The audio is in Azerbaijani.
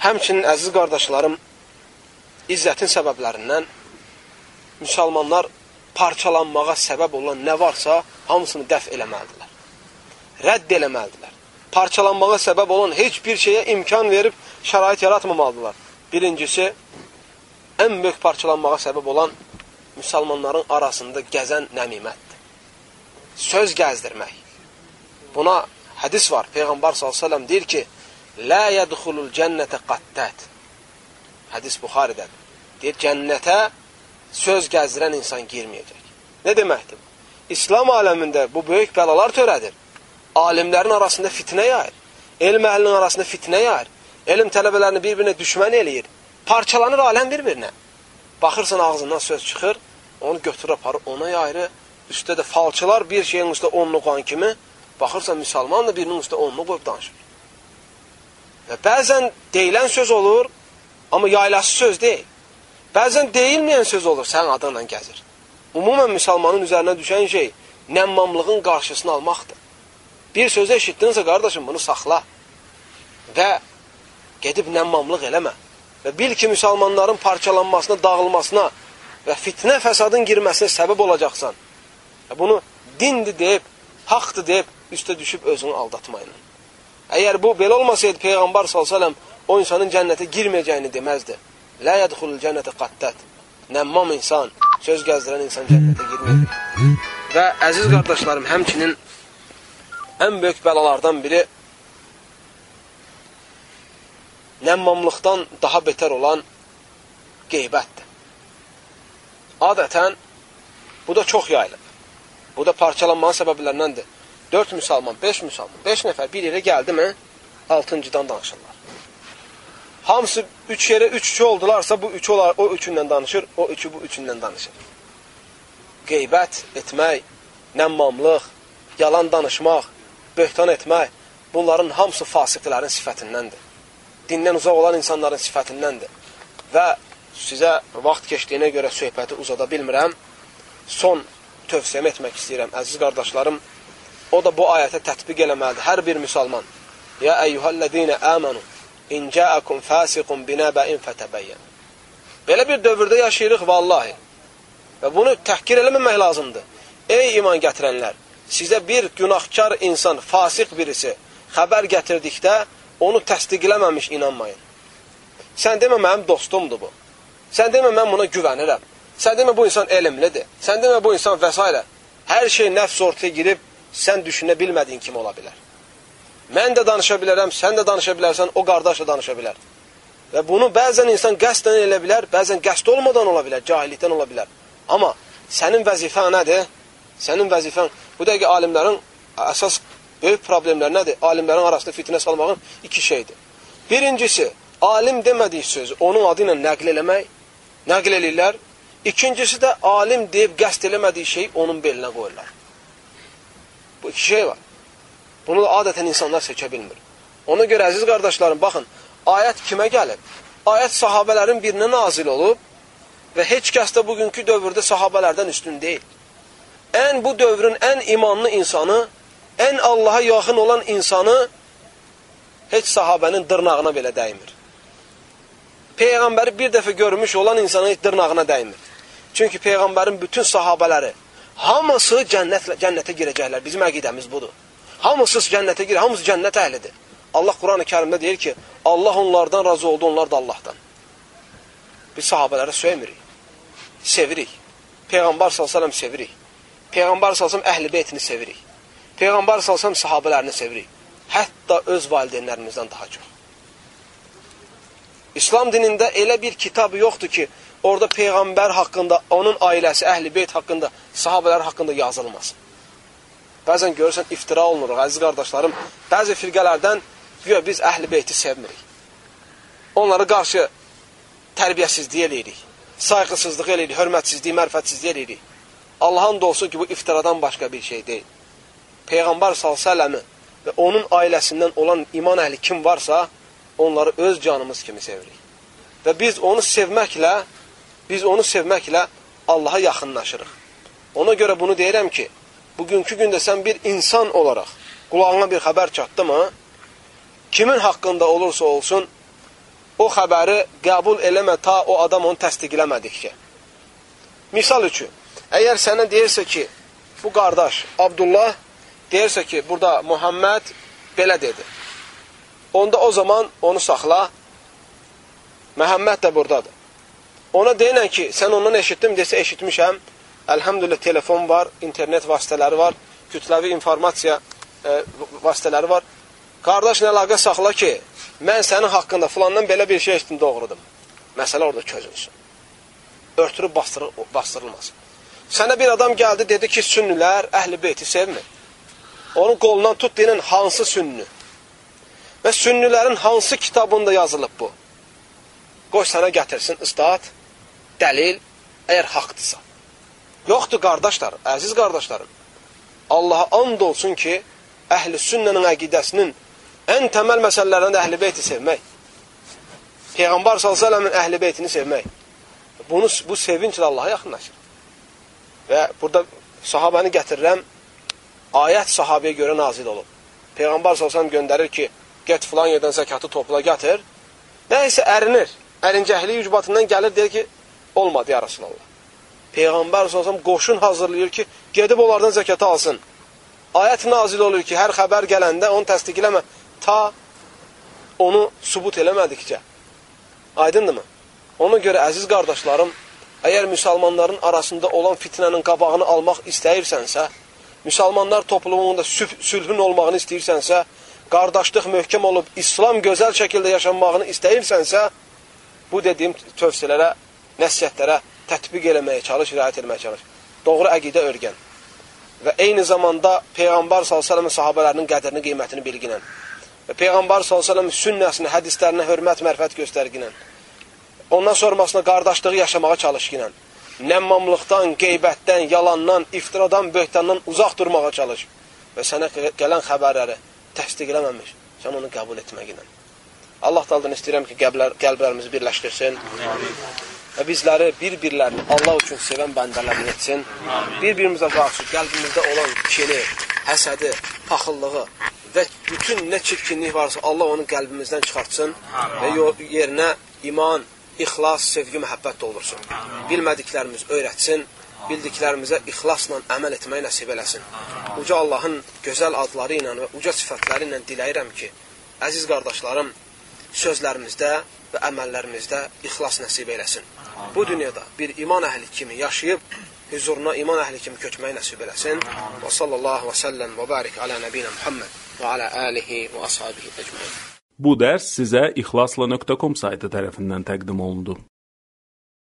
Həmçinin əziz qardaşlarım, izzətin səbəblərindən müsəlmanlar parçalanmağa səbəb olan nə varsa, hamısını dəf eləməlidirlər. Rədd eləməlidirlər. Parçalanmağa səbəb olan heç bir şeyə imkan verib şərait yaratmamalıdırlar. Birincisi, ən böyük parçalanmağa səbəb olan müsəlmanların arasında gəzən nəmimətdir. Söz gəzdirmək. Buna hədis var. Peyğəmbər s.ə.v deyir ki, Lə yədxulul cənnətə qattət. Hədis Buxaridədir. Deyir, cənnətə söz gəzdirən insan girməyəcək. Nə deməkdir? İslam aləmində bu böyük bəlalar törədir. Alimlərin arasında fitnə yayır. Elm əhlinin arasında fitnə yayır. Elm tələbələrini bir-birinə düşmən eləyir. Parçalanır aləm bir-birinə. Baxırsan ağzından söz çıxır, onu götürür aparır, ona yayırı. Üstə də falçılar bir şeyin üstə onlu qoyan kimi, baxırsan müsəlman da birinin üstə onlu qoyub danışır. Və bəzən deyilən söz olur, amma yaylası söz deyil. Bəzən deyilməyən söz olur, sənin adınla gəzir. Umumən müsəlmanın üzərinə düşən şey nəmmamlığın qarşısını almaqdır. Bir sözü eşitdinsə, qardaşım, bunu saxla və gedib nəmmamlıq eləmə. Və bil ki, müsəlmanların parçalanmasına, dağılmasına və fitnə fəsadın girməsinə səbəb olacaqsan. Və bunu dindir deyib, haqdır deyib, üstə düşüb özünü aldatmayın. Əgər bu belə olmasaydı Peyğəmbər s.ə.v o insanın cənnətə girməyəcəyini deməzdi. Lə yədxulul cənnətə qattət. Nəmmam insan, söz gəzdirən insan cənnətə girməyəcək. Və əziz qardaşlarım, həmçinin ən böyük bəlalardan biri nəmmamlıqdan daha betər olan qeybətdir. Adətən, bu da çox yayılıb. Bu da parçalanmanın səbəblərindəndir. 4 müsəlman, 5 müsəlman, 5 nəfər bir yerə gəldi mi, 6-cıdan danışırlar. Hamısı 3 yerə 3 3 oldularsa, bu 3 olar, o üçündən danışır, o üçü bu üçündən danışır. Qeybət etmək, nəmmamlıq, yalan danışmaq, böhtan etmək, bunların hamısı fasiqlərin sifətindəndir. Dindən uzaq olan insanların sifətindəndir. Və sizə vaxt keçdiyinə görə söhbəti uzada bilmirəm. Son tövsiyəm etmək istəyirəm, əziz qardaşlarım. O da bu ayətə tətbiq eləməlidir. Hər bir müsəlman. Ya əyyuhəllədinə əmənu in cəəkum fəsiqun binəbəin fətəbəyyən. Belə bir dövrdə yaşayırıq vallahi. Və bunu təhqir eləməmək lazımdır. Ey iman gətirənlər, sizə bir günahkar insan, fasiq birisi xəbər gətirdikdə onu təsdiqləməmiş inanmayın. Sən demə mənim dostumdur bu. Sən demə mən buna güvənirəm. Sən demə bu insan elmlidir. Sən demə bu insan və s. Hər şey nəfs ortaya girib sən düşünə bilmədiyin kimi ola bilər. Mən də danışa bilərəm, sən də danışa bilərsən, o qardaş da danışa bilər. Və bunu bəzən insan qəsdən elə bilər, bəzən qəsd olmadan ola bilər, cahillikdən ola bilər. Amma sənin vəzifən nədir? Sənin vəzifən, bu dəqiqə alimlərin əsas böyük problemlər nədir? Alimlərin arasında fitnə salmağın iki şeydir. Birincisi, alim demədiyi sözü onun adı ilə nəql eləmək, nəql eləyirlər. İkincisi də alim deyib qəsd eləmədiyi şeyi onun belinə qoyurlar. Bu iki şey var. Bunu adətən insanlar seçə bilmir. Ona görə əziz qardaşlarım, baxın, ayət kimə gəlib? Ayət sahabələrin birinə nazil olub və heç kəs də bugünkü dövrdə sahabələrdən üstün deyil. Ən bu dövrün ən imanlı insanı, ən Allaha yaxın olan insanı heç sahabənin dırnağına belə dəymir. Peyğəmbəri bir dəfə görmüş olan insanın heç dırnağına dəymir. Çünki Peyğəmbərin bütün sahabələri Hamısı cənnətlə, cənnətə girəcəklər. Bizim əqidəmiz budur. Hamısı cənnətə girir, hamısı cənnət əhlidir. Allah Quran-ı Kərimdə deyir ki, Allah onlardan razı oldu, onlar da Allahdan. Biz sahabələrə söymirik. Sevirik. Peyğəmbər s.ə.v sevirik. Peyğəmbər s.ə.v əhl-i beytini sevirik. Peyğəmbər s.ə.v sahabələrini sevirik. Hətta öz valideynlərimizdən daha çox. İslam dinində elə bir kitab yoxdur ki, orada Peyğəmbər haqqında, onun ailəsi, əhl-i beyt haqqında, sahabələr haqqında yazılmasın. Bəzən görürsən, iftira olunuruq, əziz qardaşlarım. Bəzi firqələrdən güya biz əhl-i beyti sevmirik. Onları qarşı tərbiyəsizlik eləyirik, sayğısızlıq eləyirik, hörmətsizlik, mərfətsizlik eləyirik. Allahın da olsun ki, bu iftiradan başqa bir şey deyil. Peyğəmbər s.ə.v və onun ailəsindən olan iman əhli kim varsa, onları öz canımız kimi sevirik. Və biz onu sevməklə biz onu sevməklə Allaha yaxınlaşırıq. Ona görə bunu deyirəm ki, bugünkü gündə sən bir insan olaraq qulağına bir xəbər çatdı mı, kimin haqqında olursa olsun, o xəbəri qəbul eləmə ta o adam onu təsdiqləmədikcə. Misal üçün, əgər sənə deyirsə ki, bu qardaş Abdullah deyirsə ki, burada Muhammed belə dedi. Onda o zaman onu saxla. Məhəmməd də buradadır. Ona deyinən ki, sən ondan eşitdim desə eşitmişəm. Əlhəmdülillah telefon var, internet vasitələri var, kütləvi informasiya e, vasitələri var. Qardaş nə əlaqə saxla ki, mən sənin haqqında filandan belə bir şey eşitdim doğrudur. Məsələ orada çözülsün. Örtülüb bastırıl bastırılmasın. Sənə bir adam gəldi, dedi ki, sünnilər əhl-i beyti sevmir. Onun qolundan tut deyilən hansı sünnü? Və sünnilərin hansı kitabında yazılıb bu? Qoy sənə gətirsin istat, dəlil, əgər haqdırsa. Yoxdur qardaşlar, əziz qardaşlarım. Allaha and olsun ki, əhl-i sünnənin əqidəsinin ən təməl məsələlərindən əhl-i beyti sevmək. Peyğəmbər s.ə.v-in əhl-i beytini sevmək. Bunu, bu sevinclə Allaha yaxınlaşır. Və burada sahabəni gətirirəm, ayət sahabəyə görə nazil olub. Peyğəmbər s.ə.v göndərir ki, get filan yerdən zəkatı topla gətir. Nəysə ərinir. Ərincəklik ucbatından gəlir, deyir ki, olmadı ya Rasulallah. Peyğəmbər s.ə.v qoşun hazırlayır ki, gedib onlardan zəkatı alsın. Ayət nazil olur ki, hər xəbər gələndə onu təsdiqləmə, ta onu subut eləmədikcə. Aydındırmı? Ona görə, əziz qardaşlarım, əgər müsəlmanların arasında olan fitnənin qabağını almaq istəyirsənsə, müsəlmanlar toplumunda sülhün olmağını istəyirsənsə, qardaşlıq möhkəm olub, İslam gözəl şəkildə yaşanmağını istəyirsənsə, bu dediyim tövsiyələrə, nəsiyyətlərə tətbiq eləməyə çalış, riayət etməyə çalış. Doğru əqidə örgən. Və eyni zamanda Peyğəmbər s.ə.v sahabələrinin qədrini, qiymətini bilginən. Və Peyğəmbər s.ə.v sünnəsini, hədislərinə hörmət, mərfət göstərginən. Ondan sonrasında qardaşlığı yaşamağa çalışginən. Nəmmamlıqdan, qeybətdən, yalandan, iftiradan, böhtandan uzaq durmağa çalış. Və sənə gələn xəbərləri təsdiqləməmiş, sən onu qəbul etməklə. Allah daldan istəyirəm ki, qəlblər, qəlblərimizi birləşdirsin. Amin. Və bizləri bir-birlərini Allah üçün sevən bəndələrini etsin. Bir-birimizə qarşı qəlbimizdə olan kini, həsədi, paxıllığı və bütün nə çirkinlik varsa Allah onu qəlbimizdən çıxartsın və yerinə iman, ixlas, sevgi, məhəbbət doldursun. Bilmədiklərimiz öyrətsin bildiklərimizə ixlasla əməl etməyi nəsib eləsin. Uca Allahın gözəl adları ilə və uca sifətləri ilə diləyirəm ki, əziz qardaşlarım, sözlərimizdə və əməllərimizdə ixlas nəsib eləsin. Bu dünyada bir iman əhli kimi yaşayıb, huzuruna iman əhli kimi köçməyi nəsib eləsin. Və sallallahu və səlləm və barik alə nəbinə Muhammed və alə alihi və ashabihi əcməin. Bu dərs sizə ixlasla.com saytı tərəfindən təqdim olundu.